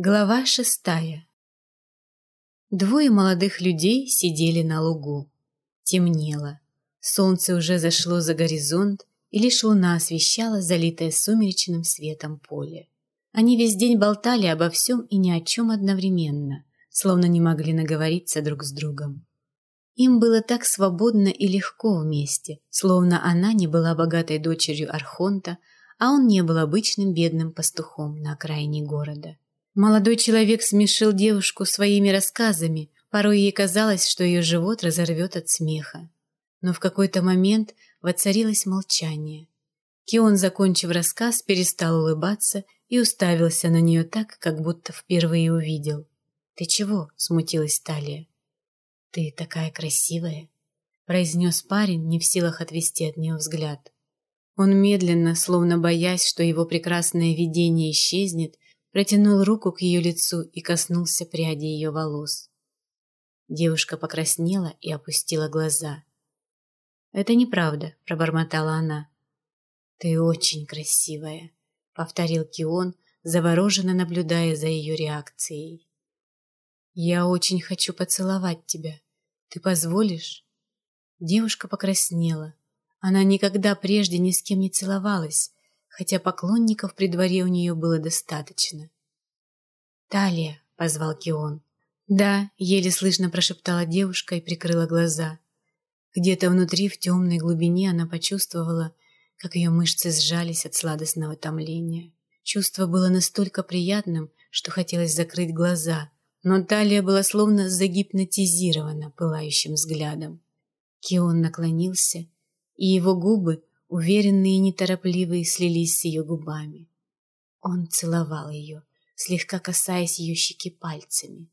Глава шестая Двое молодых людей сидели на лугу. Темнело. Солнце уже зашло за горизонт, и лишь луна освещала залитое сумеречным светом поле. Они весь день болтали обо всем и ни о чем одновременно, словно не могли наговориться друг с другом. Им было так свободно и легко вместе, словно она не была богатой дочерью Архонта, а он не был обычным бедным пастухом на окраине города. Молодой человек смешил девушку своими рассказами, порой ей казалось, что ее живот разорвет от смеха. Но в какой-то момент воцарилось молчание. Кион, закончив рассказ, перестал улыбаться и уставился на нее так, как будто впервые увидел. «Ты чего?» — смутилась Талия. «Ты такая красивая», — произнес парень, не в силах отвести от нее взгляд. Он медленно, словно боясь, что его прекрасное видение исчезнет, протянул руку к ее лицу и коснулся пряди ее волос. Девушка покраснела и опустила глаза. «Это неправда», — пробормотала она. «Ты очень красивая», — повторил Кион, завороженно наблюдая за ее реакцией. «Я очень хочу поцеловать тебя. Ты позволишь?» Девушка покраснела. Она никогда прежде ни с кем не целовалась, хотя поклонников при дворе у нее было достаточно. «Талия!» — позвал Кион. «Да», — еле слышно прошептала девушка и прикрыла глаза. Где-то внутри, в темной глубине, она почувствовала, как ее мышцы сжались от сладостного томления. Чувство было настолько приятным, что хотелось закрыть глаза, но Талия была словно загипнотизирована пылающим взглядом. Кион наклонился, и его губы уверенные и неторопливые, слились с ее губами. Он целовал ее, слегка касаясь ее щеки пальцами.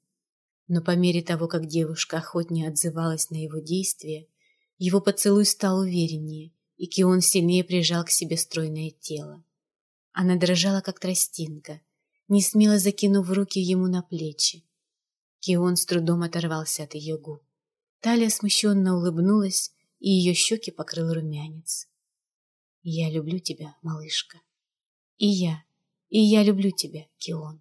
Но по мере того, как девушка охотнее отзывалась на его действия, его поцелуй стал увереннее, и Кион сильнее прижал к себе стройное тело. Она дрожала, как тростинка, не смело закинув руки ему на плечи. Кион с трудом оторвался от ее губ. Талия смущенно улыбнулась, и ее щеки покрыл румянец. Я люблю тебя, малышка. И я, и я люблю тебя, Кион.